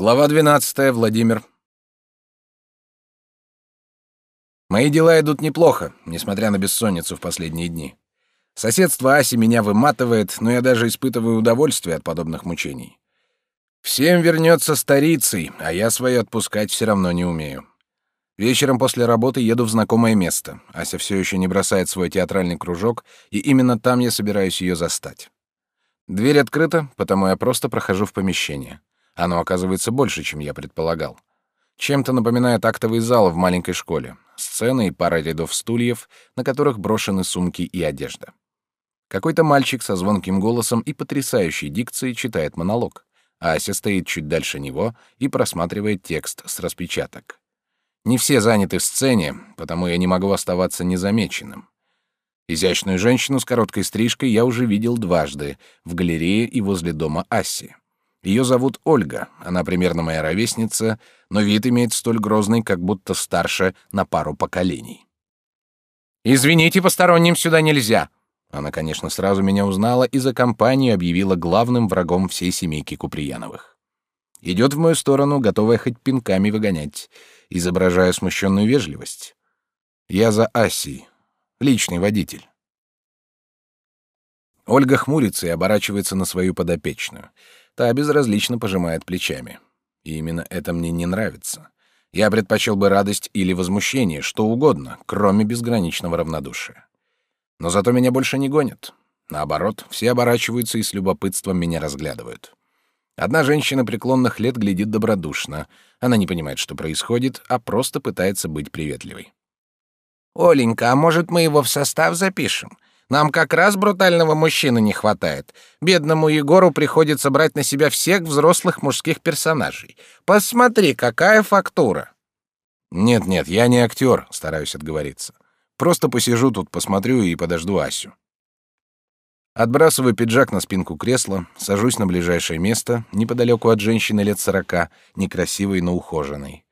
Глава 12. Владимир. Мои дела идут неплохо, несмотря на бессонницу в последние дни. Соседство Аси меня выматывает, но я даже испытываю удовольствие от подобных мучений. Всем вернется старицей, а я свое отпускать все равно не умею. Вечером после работы еду в знакомое место. Ася все еще не бросает свой театральный кружок, и именно там я собираюсь ее застать. Дверь открыта, потому я просто прохожу в помещение. Оно оказывается больше, чем я предполагал. Чем-то напоминает актовый зал в маленькой школе. Сцена и пара рядов стульев, на которых брошены сумки и одежда. Какой-то мальчик со звонким голосом и потрясающей дикцией читает монолог, а Ася стоит чуть дальше него и просматривает текст с распечаток. Не все заняты в сцене, потому я не могу оставаться незамеченным. Изящную женщину с короткой стрижкой я уже видел дважды в галерее и возле дома Аси. Ее зовут Ольга, она примерно моя ровесница, но вид имеет столь грозный, как будто старше на пару поколений. «Извините, посторонним сюда нельзя!» Она, конечно, сразу меня узнала и за компанию объявила главным врагом всей семейки Куприяновых. Идет в мою сторону, готовая хоть пинками выгонять, изображая смущенную вежливость. Я за Асей, личный водитель. Ольга хмурится и оборачивается на свою подопечную — Та безразлично пожимает плечами. И именно это мне не нравится. Я предпочел бы радость или возмущение, что угодно, кроме безграничного равнодушия. Но зато меня больше не гонят. Наоборот, все оборачиваются и с любопытством меня разглядывают. Одна женщина преклонных лет глядит добродушно. Она не понимает, что происходит, а просто пытается быть приветливой. «Оленька, а может, мы его в состав запишем? Нам как раз брутального мужчины не хватает. Бедному Егору приходится брать на себя всех взрослых мужских персонажей. Посмотри, какая фактура. Нет, нет, я не актер, стараюсь отговориться. Просто посижу тут, посмотрю и подожду Асю. Отбрасываю пиджак на спинку кресла, сажусь на ближайшее место, неподалеку от женщины лет сорока, некрасивой, но ухоженной.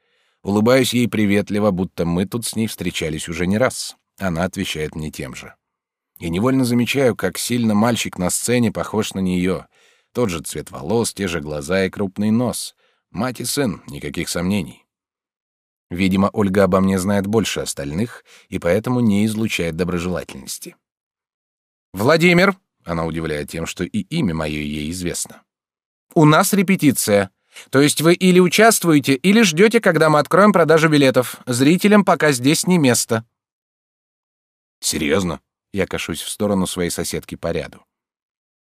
Улыбаюсь ей приветливо, будто мы тут с ней встречались уже не раз. Она отвечает мне тем же и невольно замечаю, как сильно мальчик на сцене похож на нее. Тот же цвет волос, те же глаза и крупный нос. Мать и сын, никаких сомнений. Видимо, Ольга обо мне знает больше остальных и поэтому не излучает доброжелательности. «Владимир!» — она удивляет тем, что и имя мое ей известно. «У нас репетиция. То есть вы или участвуете, или ждете, когда мы откроем продажу билетов. Зрителям пока здесь не место». «Серьезно?» Я кашусь в сторону своей соседки по ряду.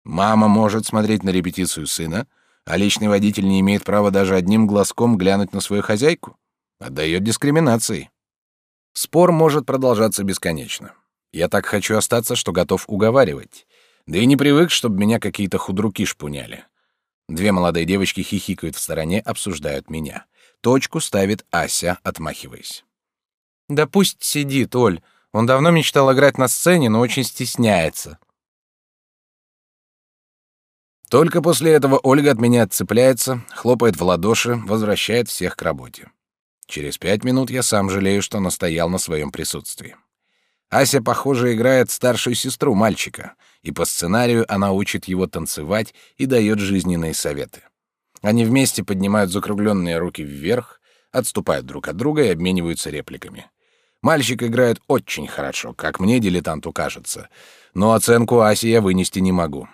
Мама может смотреть на репетицию сына, а личный водитель не имеет права даже одним глазком глянуть на свою хозяйку. Отдает дискриминации. Спор может продолжаться бесконечно. Я так хочу остаться, что готов уговаривать. Да и не привык, чтобы меня какие-то худруки шпуняли. Две молодые девочки хихикают в стороне, обсуждают меня. Точку ставит Ася, отмахиваясь. «Да пусть сидит, Оль. Он давно мечтал играть на сцене, но очень стесняется. Только после этого Ольга от меня отцепляется, хлопает в ладоши, возвращает всех к работе. Через пять минут я сам жалею, что настоял на своем присутствии. Ася, похоже, играет старшую сестру мальчика, и по сценарию она учит его танцевать и дает жизненные советы. Они вместе поднимают закругленные руки вверх, отступают друг от друга и обмениваются репликами. Мальчик играет очень хорошо, как мне, дилетанту, кажется. Но оценку Аси я вынести не могу.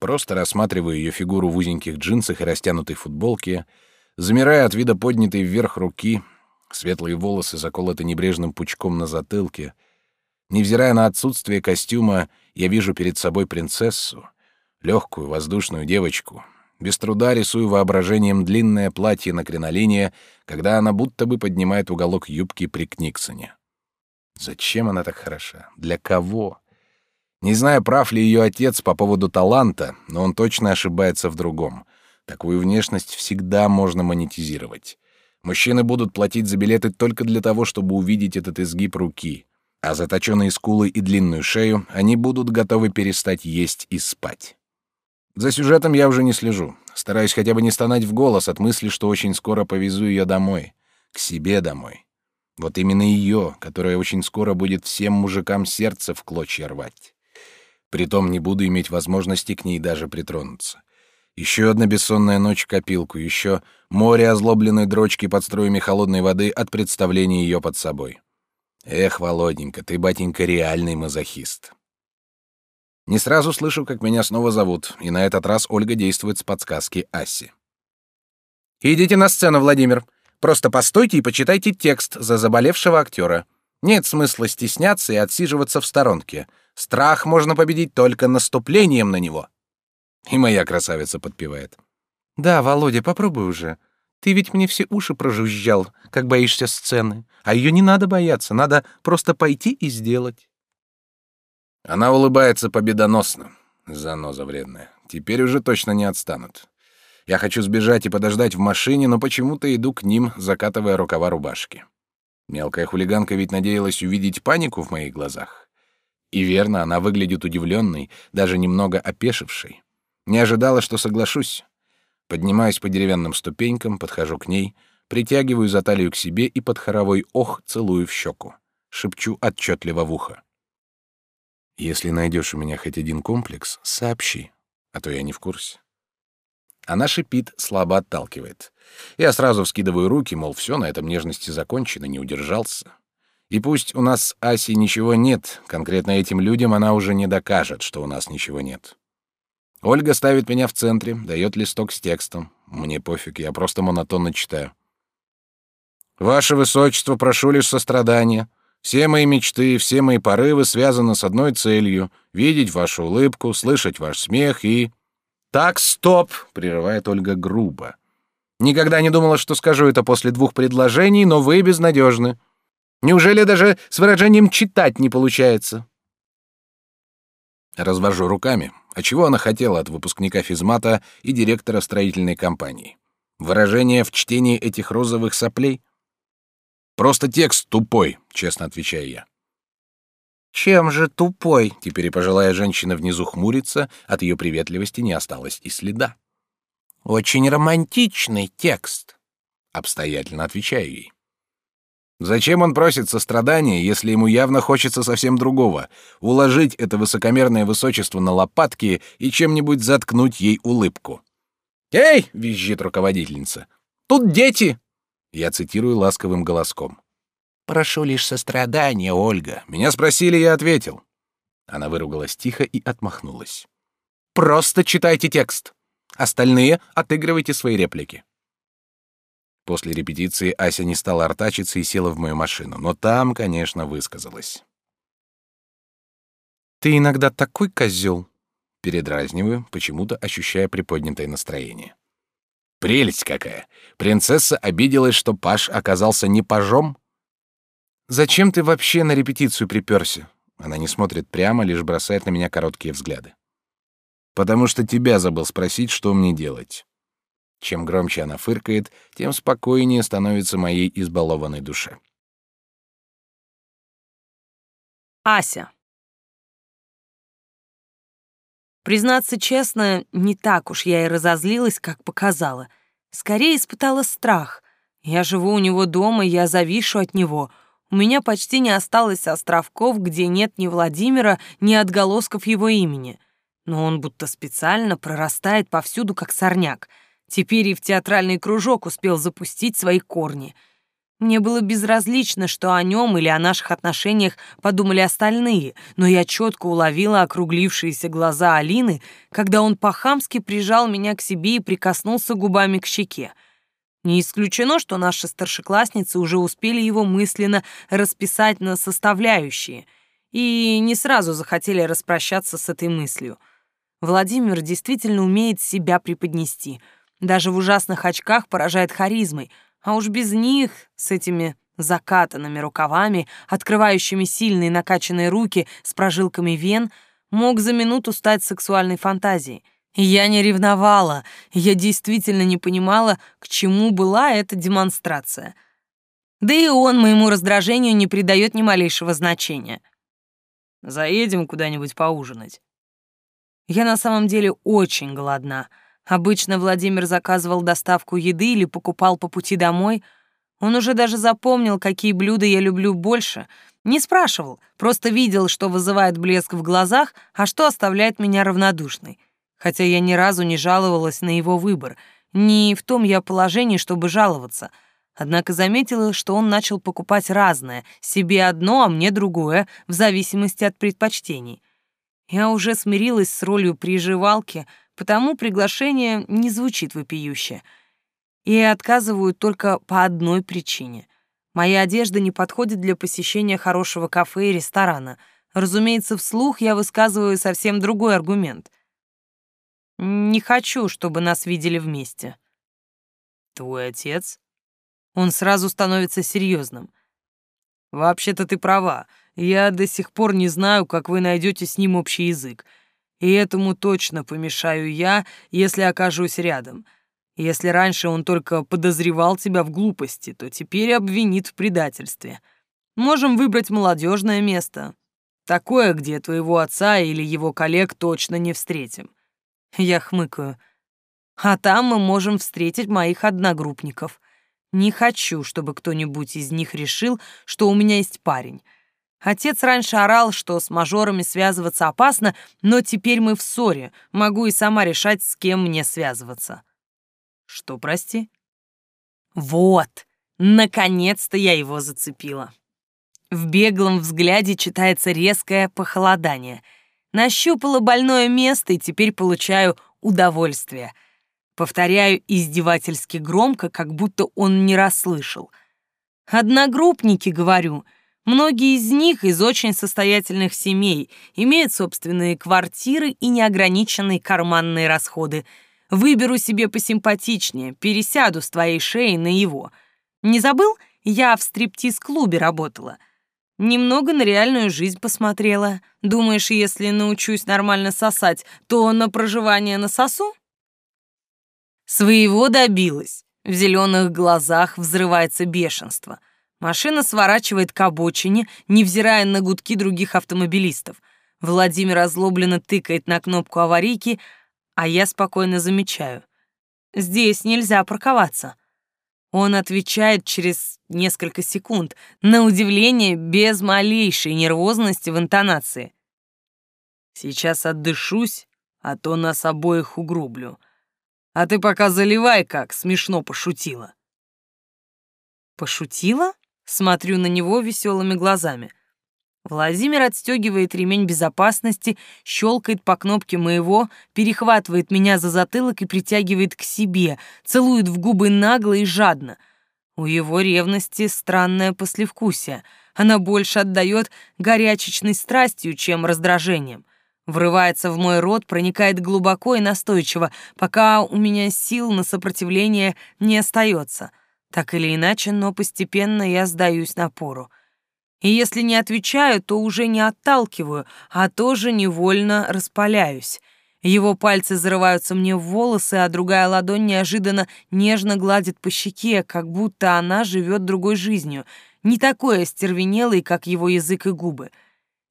Просто рассматриваю ее фигуру в узеньких джинсах и растянутой футболке, замирая от вида поднятой вверх руки, светлые волосы заколоты небрежным пучком на затылке. Невзирая на отсутствие костюма, я вижу перед собой принцессу, легкую воздушную девочку. Без труда рисую воображением длинное платье на кринолине, когда она будто бы поднимает уголок юбки при Книксоне. Зачем она так хороша? Для кого? Не знаю, прав ли ее отец по поводу таланта, но он точно ошибается в другом. Такую внешность всегда можно монетизировать. Мужчины будут платить за билеты только для того, чтобы увидеть этот изгиб руки, а заточенные скулы и длинную шею они будут готовы перестать есть и спать. За сюжетом я уже не слежу. Стараюсь хотя бы не стонать в голос от мысли, что очень скоро повезу ее домой, к себе домой. Вот именно ее, которая очень скоро будет всем мужикам сердце в клочья рвать. Притом не буду иметь возможности к ней даже притронуться. Еще одна бессонная ночь копилку, еще море озлобленной дрочки под струями холодной воды от представления ее под собой. Эх, Володенька, ты, батенька, реальный мазохист. Не сразу слышу, как меня снова зовут, и на этот раз Ольга действует с подсказки Аси. «Идите на сцену, Владимир. Просто постойте и почитайте текст за заболевшего актера. Нет смысла стесняться и отсиживаться в сторонке. Страх можно победить только наступлением на него». И моя красавица подпевает. «Да, Володя, попробуй уже. Ты ведь мне все уши прожужжал, как боишься сцены. А ее не надо бояться, надо просто пойти и сделать». Она улыбается победоносно. Заноза вредная. Теперь уже точно не отстанут. Я хочу сбежать и подождать в машине, но почему-то иду к ним, закатывая рукава рубашки. Мелкая хулиганка ведь надеялась увидеть панику в моих глазах. И верно, она выглядит удивленной, даже немного опешившей. Не ожидала, что соглашусь. Поднимаюсь по деревянным ступенькам, подхожу к ней, притягиваю за талию к себе и под хоровой ох целую в щеку. Шепчу отчетливо в ухо. Если найдешь у меня хоть один комплекс, сообщи, а то я не в курсе. Она шипит, слабо отталкивает. Я сразу вскидываю руки, мол, все, на этом нежности закончено, не удержался. И пусть у нас с Асей ничего нет, конкретно этим людям она уже не докажет, что у нас ничего нет. Ольга ставит меня в центре, дает листок с текстом. Мне пофиг, я просто монотонно читаю. «Ваше Высочество, прошу лишь сострадания. Все мои мечты, все мои порывы связаны с одной целью — видеть вашу улыбку, слышать ваш смех и...» «Так, стоп!» — прерывает Ольга грубо. «Никогда не думала, что скажу это после двух предложений, но вы безнадежны. Неужели даже с выражением «читать» не получается?» Развожу руками. А чего она хотела от выпускника физмата и директора строительной компании? Выражение в чтении этих розовых соплей — Просто текст тупой, честно отвечаю я. Чем же тупой? Теперь и пожилая женщина внизу хмурится, от ее приветливости не осталось и следа. Очень романтичный текст, обстоятельно отвечаю ей. Зачем он просит сострадания, если ему явно хочется совсем другого — уложить это высокомерное высочество на лопатки и чем-нибудь заткнуть ей улыбку? «Эй!» — визжит руководительница. «Тут дети!» Я цитирую ласковым голоском. «Прошу лишь сострадания, Ольга. Меня спросили, я ответил». Она выругалась тихо и отмахнулась. «Просто читайте текст. Остальные отыгрывайте свои реплики». После репетиции Ася не стала артачиться и села в мою машину, но там, конечно, высказалась. «Ты иногда такой козел!» Передразниваю, почему-то ощущая приподнятое настроение. Прелесть какая! Принцесса обиделась, что Паш оказался не пажом? Зачем ты вообще на репетицию приперся? Она не смотрит прямо, лишь бросает на меня короткие взгляды. Потому что тебя забыл спросить, что мне делать. Чем громче она фыркает, тем спокойнее становится моей избалованной душе. Ася. Признаться честно, не так уж я и разозлилась, как показала. Скорее испытала страх. Я живу у него дома, я завишу от него. У меня почти не осталось островков, где нет ни Владимира, ни отголосков его имени. Но он будто специально прорастает повсюду, как сорняк. Теперь и в театральный кружок успел запустить свои корни — мне было безразлично, что о нем или о наших отношениях подумали остальные, но я четко уловила округлившиеся глаза Алины, когда он по-хамски прижал меня к себе и прикоснулся губами к щеке. Не исключено, что наши старшеклассницы уже успели его мысленно расписать на составляющие и не сразу захотели распрощаться с этой мыслью. Владимир действительно умеет себя преподнести. Даже в ужасных очках поражает харизмой — а уж без них, с этими закатанными рукавами, открывающими сильные накачанные руки с прожилками вен, мог за минуту стать сексуальной фантазией. Я не ревновала, я действительно не понимала, к чему была эта демонстрация. Да и он моему раздражению не придает ни малейшего значения. Заедем куда-нибудь поужинать. Я на самом деле очень голодна — Обычно Владимир заказывал доставку еды или покупал по пути домой. Он уже даже запомнил, какие блюда я люблю больше. Не спрашивал, просто видел, что вызывает блеск в глазах, а что оставляет меня равнодушной. Хотя я ни разу не жаловалась на его выбор. Не в том я положении, чтобы жаловаться. Однако заметила, что он начал покупать разное, себе одно, а мне другое, в зависимости от предпочтений. Я уже смирилась с ролью приживалки, потому приглашение не звучит вопиюще. И отказываю только по одной причине. Моя одежда не подходит для посещения хорошего кафе и ресторана. Разумеется, вслух я высказываю совсем другой аргумент. Не хочу, чтобы нас видели вместе. Твой отец? Он сразу становится серьезным. Вообще-то ты права. Я до сих пор не знаю, как вы найдете с ним общий язык. И этому точно помешаю я, если окажусь рядом. Если раньше он только подозревал тебя в глупости, то теперь обвинит в предательстве. Можем выбрать молодежное место. Такое, где твоего отца или его коллег точно не встретим. Я хмыкаю. А там мы можем встретить моих одногруппников. Не хочу, чтобы кто-нибудь из них решил, что у меня есть парень. Отец раньше орал, что с мажорами связываться опасно, но теперь мы в ссоре. Могу и сама решать, с кем мне связываться. Что, прости? Вот, наконец-то я его зацепила. В беглом взгляде читается резкое похолодание — Нащупала больное место и теперь получаю удовольствие. Повторяю издевательски громко, как будто он не расслышал. Одногруппники, говорю, многие из них из очень состоятельных семей, имеют собственные квартиры и неограниченные карманные расходы. Выберу себе посимпатичнее, пересяду с твоей шеи на его. Не забыл? Я в стриптиз-клубе работала — Немного на реальную жизнь посмотрела. Думаешь, если научусь нормально сосать, то на проживание на сосу? Своего добилась. В зеленых глазах взрывается бешенство. Машина сворачивает к обочине, невзирая на гудки других автомобилистов. Владимир озлобленно тыкает на кнопку аварийки, а я спокойно замечаю. Здесь нельзя парковаться. Он отвечает через несколько секунд, на удивление без малейшей нервозности в интонации. «Сейчас отдышусь, а то нас обоих угрублю. А ты пока заливай, как смешно пошутила». «Пошутила?» Смотрю на него веселыми глазами. Владимир отстегивает ремень безопасности, щелкает по кнопке моего, перехватывает меня за затылок и притягивает к себе, целует в губы нагло и жадно. У его ревности странное послевкусие. Она больше отдает горячечной страстью, чем раздражением. Врывается в мой рот, проникает глубоко и настойчиво, пока у меня сил на сопротивление не остается. Так или иначе, но постепенно я сдаюсь напору. И если не отвечаю, то уже не отталкиваю, а тоже невольно распаляюсь. Его пальцы зарываются мне в волосы, а другая ладонь неожиданно нежно гладит по щеке, как будто она живет другой жизнью, не такой остервенелой, как его язык и губы.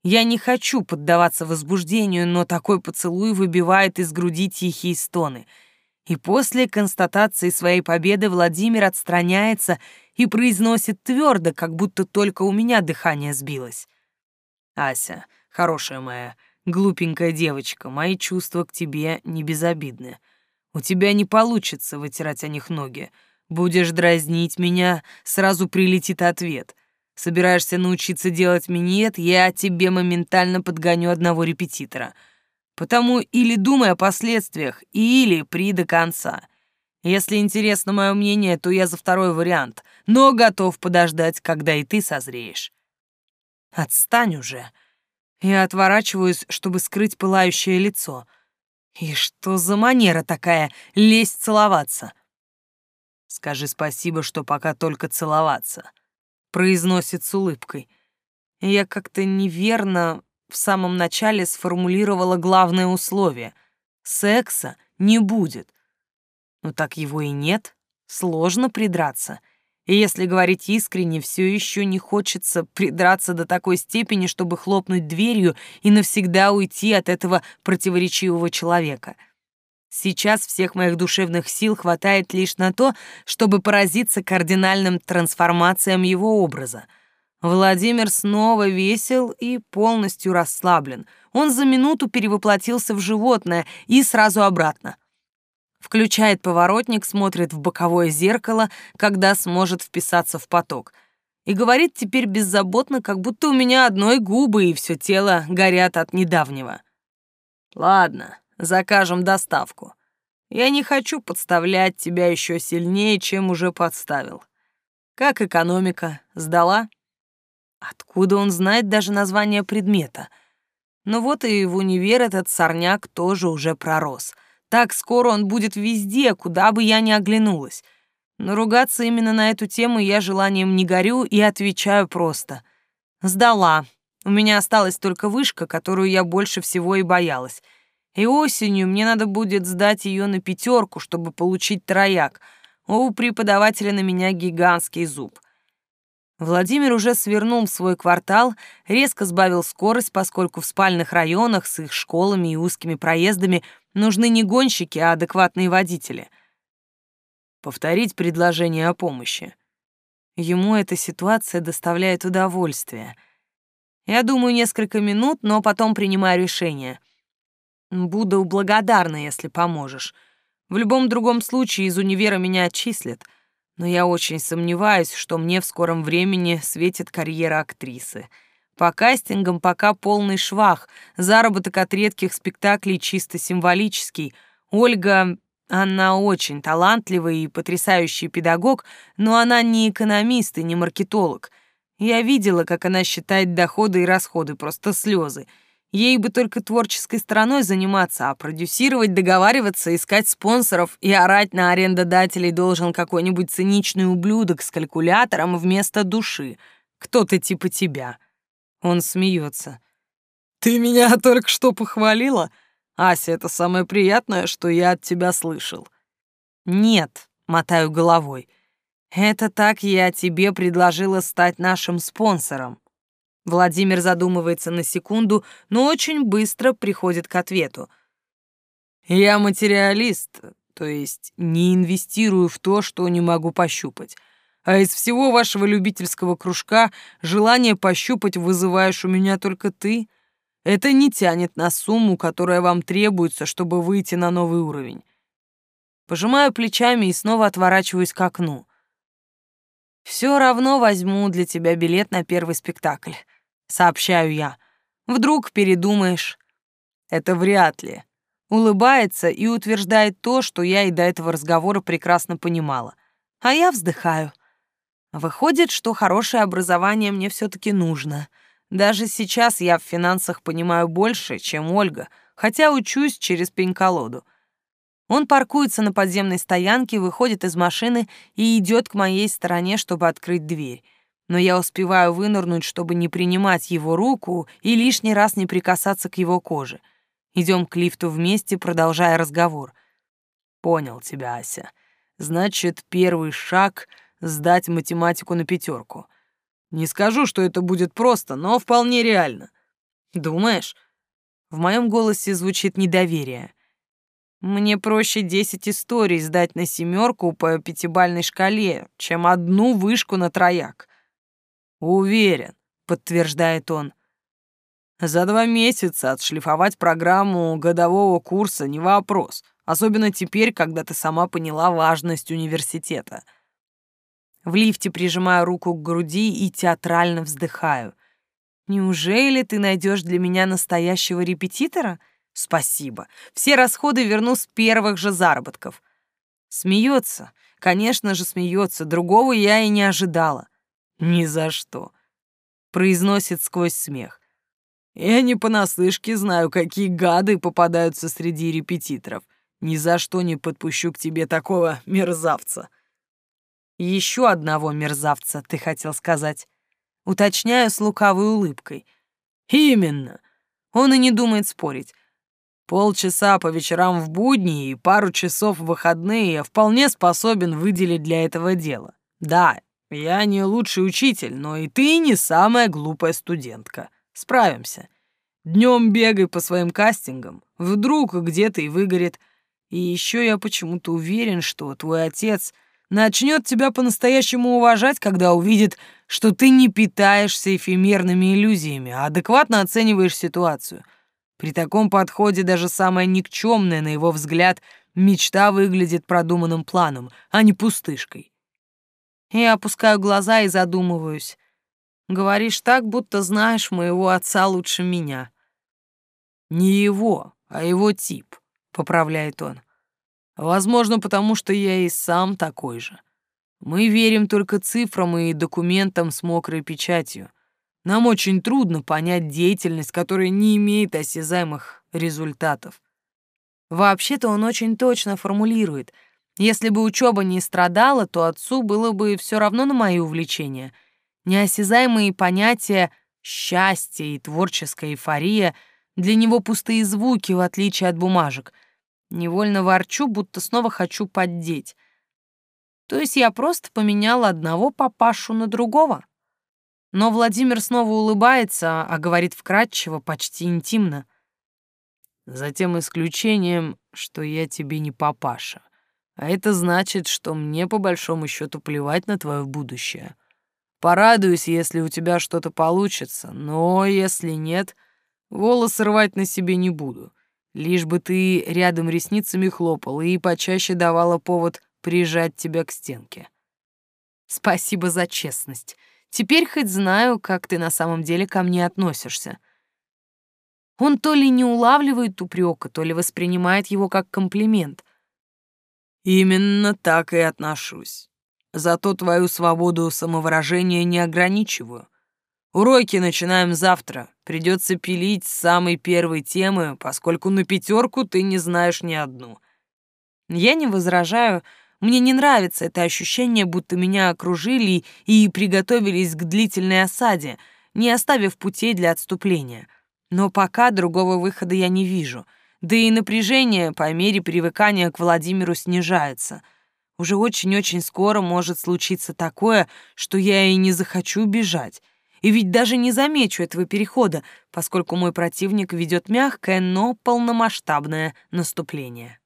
Я не хочу поддаваться возбуждению, но такой поцелуй выбивает из груди тихие стоны — и после констатации своей победы Владимир отстраняется и произносит твердо, как будто только у меня дыхание сбилось. «Ася, хорошая моя, глупенькая девочка, мои чувства к тебе не безобидны. У тебя не получится вытирать о них ноги. Будешь дразнить меня, сразу прилетит ответ. Собираешься научиться делать минет, я тебе моментально подгоню одного репетитора». Потому или думай о последствиях, или при до конца. Если интересно мое мнение, то я за второй вариант, но готов подождать, когда и ты созреешь. Отстань уже. Я отворачиваюсь, чтобы скрыть пылающее лицо. И что за манера такая — лезть целоваться? Скажи спасибо, что пока только целоваться. Произносит с улыбкой. Я как-то неверно в самом начале сформулировала главное условие — секса не будет. Но так его и нет, сложно придраться. И если говорить искренне, все еще не хочется придраться до такой степени, чтобы хлопнуть дверью и навсегда уйти от этого противоречивого человека. Сейчас всех моих душевных сил хватает лишь на то, чтобы поразиться кардинальным трансформациям его образа — Владимир снова весел и полностью расслаблен. он за минуту перевоплотился в животное и сразу обратно. Включает поворотник, смотрит в боковое зеркало, когда сможет вписаться в поток. И говорит теперь беззаботно, как будто у меня одной губы и все тело горят от недавнего. «Ладно, закажем доставку. Я не хочу подставлять тебя еще сильнее, чем уже подставил. Как экономика? Сдала?» Откуда он знает даже название предмета? Ну вот и в универ этот сорняк тоже уже пророс. Так скоро он будет везде, куда бы я ни оглянулась. Но ругаться именно на эту тему я желанием не горю и отвечаю просто. Сдала. У меня осталась только вышка, которую я больше всего и боялась. И осенью мне надо будет сдать ее на пятерку, чтобы получить трояк. У преподавателя на меня гигантский зуб. Владимир уже свернул в свой квартал, резко сбавил скорость, поскольку в спальных районах с их школами и узкими проездами нужны не гонщики, а адекватные водители. Повторить предложение о помощи. Ему эта ситуация доставляет удовольствие. Я думаю несколько минут, но потом принимаю решение. Буду благодарна, если поможешь. В любом другом случае из универа меня отчислят — но я очень сомневаюсь, что мне в скором времени светит карьера актрисы. По кастингам пока полный швах, заработок от редких спектаклей чисто символический. Ольга, она очень талантливый и потрясающий педагог, но она не экономист и не маркетолог. Я видела, как она считает доходы и расходы, просто слезы. Ей бы только творческой стороной заниматься, а продюсировать, договариваться, искать спонсоров и орать на арендодателей должен какой-нибудь циничный ублюдок с калькулятором вместо души. Кто-то типа тебя. Он смеется. Ты меня только что похвалила? Ася, это самое приятное, что я от тебя слышал. Нет, мотаю головой. Это так я тебе предложила стать нашим спонсором. Владимир задумывается на секунду, но очень быстро приходит к ответу. «Я материалист, то есть не инвестирую в то, что не могу пощупать. А из всего вашего любительского кружка желание пощупать вызываешь у меня только ты. Это не тянет на сумму, которая вам требуется, чтобы выйти на новый уровень». Пожимаю плечами и снова отворачиваюсь к окну. «Все равно возьму для тебя билет на первый спектакль сообщаю я. Вдруг передумаешь. Это вряд ли. Улыбается и утверждает то, что я и до этого разговора прекрасно понимала. А я вздыхаю. Выходит, что хорошее образование мне все таки нужно. Даже сейчас я в финансах понимаю больше, чем Ольга, хотя учусь через пень-колоду. Он паркуется на подземной стоянке, выходит из машины и идет к моей стороне, чтобы открыть дверь но я успеваю вынырнуть, чтобы не принимать его руку и лишний раз не прикасаться к его коже. Идем к лифту вместе, продолжая разговор. Понял тебя, Ася. Значит, первый шаг — сдать математику на пятерку. Не скажу, что это будет просто, но вполне реально. Думаешь? В моем голосе звучит недоверие. Мне проще десять историй сдать на семерку по пятибальной шкале, чем одну вышку на трояк. «Уверен», — подтверждает он. «За два месяца отшлифовать программу годового курса не вопрос, особенно теперь, когда ты сама поняла важность университета». В лифте прижимаю руку к груди и театрально вздыхаю. «Неужели ты найдешь для меня настоящего репетитора?» «Спасибо. Все расходы верну с первых же заработков». Смеется. Конечно же, смеется. Другого я и не ожидала. «Ни за что», — произносит сквозь смех. «Я не понаслышке знаю, какие гады попадаются среди репетиторов. Ни за что не подпущу к тебе такого мерзавца». «Еще одного мерзавца, ты хотел сказать». Уточняю с лукавой улыбкой. «Именно». Он и не думает спорить. Полчаса по вечерам в будни и пару часов в выходные я вполне способен выделить для этого дела. Да, я не лучший учитель, но и ты не самая глупая студентка. Справимся. Днем бегай по своим кастингам, вдруг где-то и выгорит. И еще я почему-то уверен, что твой отец начнет тебя по-настоящему уважать, когда увидит, что ты не питаешься эфемерными иллюзиями, а адекватно оцениваешь ситуацию. При таком подходе даже самая никчемная, на его взгляд, мечта выглядит продуманным планом, а не пустышкой. Я опускаю глаза и задумываюсь. Говоришь так, будто знаешь моего отца лучше меня. Не его, а его тип, поправляет он. Возможно, потому что я и сам такой же. Мы верим только цифрам и документам с мокрой печатью. Нам очень трудно понять деятельность, которая не имеет осязаемых результатов. Вообще-то он очень точно формулирует. Если бы учеба не страдала, то отцу было бы все равно на мои увлечения. Неосязаемые понятия «счастье» и «творческая эйфория» для него пустые звуки, в отличие от бумажек — Невольно ворчу, будто снова хочу поддеть. То есть я просто поменяла одного папашу на другого. Но Владимир снова улыбается, а говорит вкратчиво, почти интимно. За тем исключением, что я тебе не папаша. А это значит, что мне по большому счету плевать на твое будущее. Порадуюсь, если у тебя что-то получится, но если нет, волосы рвать на себе не буду. Лишь бы ты рядом ресницами хлопала и почаще давала повод прижать тебя к стенке. Спасибо за честность. Теперь хоть знаю, как ты на самом деле ко мне относишься. Он то ли не улавливает упрека, то ли воспринимает его как комплимент. Именно так и отношусь. Зато твою свободу самовыражения не ограничиваю. Уроки начинаем завтра. Придется пилить с самой первой темы, поскольку на пятерку ты не знаешь ни одну. Я не возражаю. Мне не нравится это ощущение, будто меня окружили и приготовились к длительной осаде, не оставив путей для отступления. Но пока другого выхода я не вижу. Да и напряжение по мере привыкания к Владимиру снижается. Уже очень-очень скоро может случиться такое, что я и не захочу бежать и ведь даже не замечу этого перехода, поскольку мой противник ведет мягкое, но полномасштабное наступление.